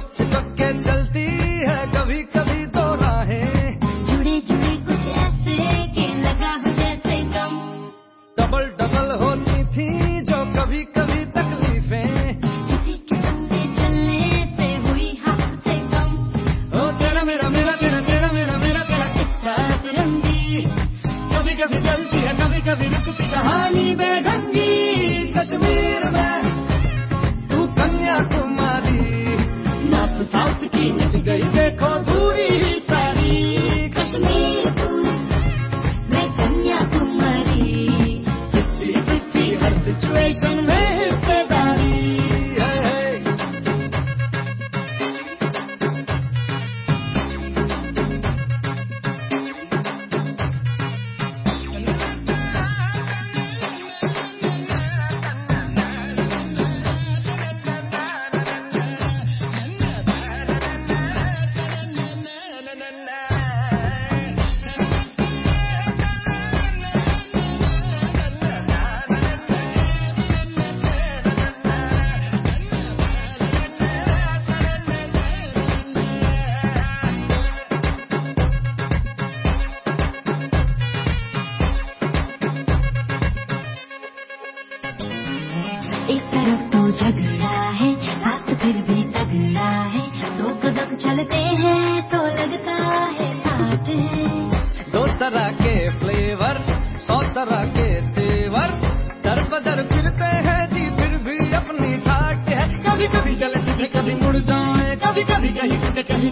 चलती है कभी कभी दो राहें। जुड़े जुड़े कुछ ऐसे के लगा हो जैसे डबल डबल होती थी जो कभी कभी तकलीफें किसी चलने से हुई हाथ से कम ओ तेरा मेरा मेरा तेरा तेरा मेरा मेरा तेरा किस्सा तिरंगी। कभी कभी चलती है कभी कभी रुकती कहानी बेढंगी salsiquinha झगड़ा है साथ फिर भी तगड़ा है। दो कदम चलते हैं तो लगता है पाठ है। दो तरह के फ्लेवर सौ तरह के तेवर दर बदर फिरते हैं जी, फिर भी अपनी ठाट है। कभी कभी चले कभी मुड़ जाए कभी कभी कहीं कहीं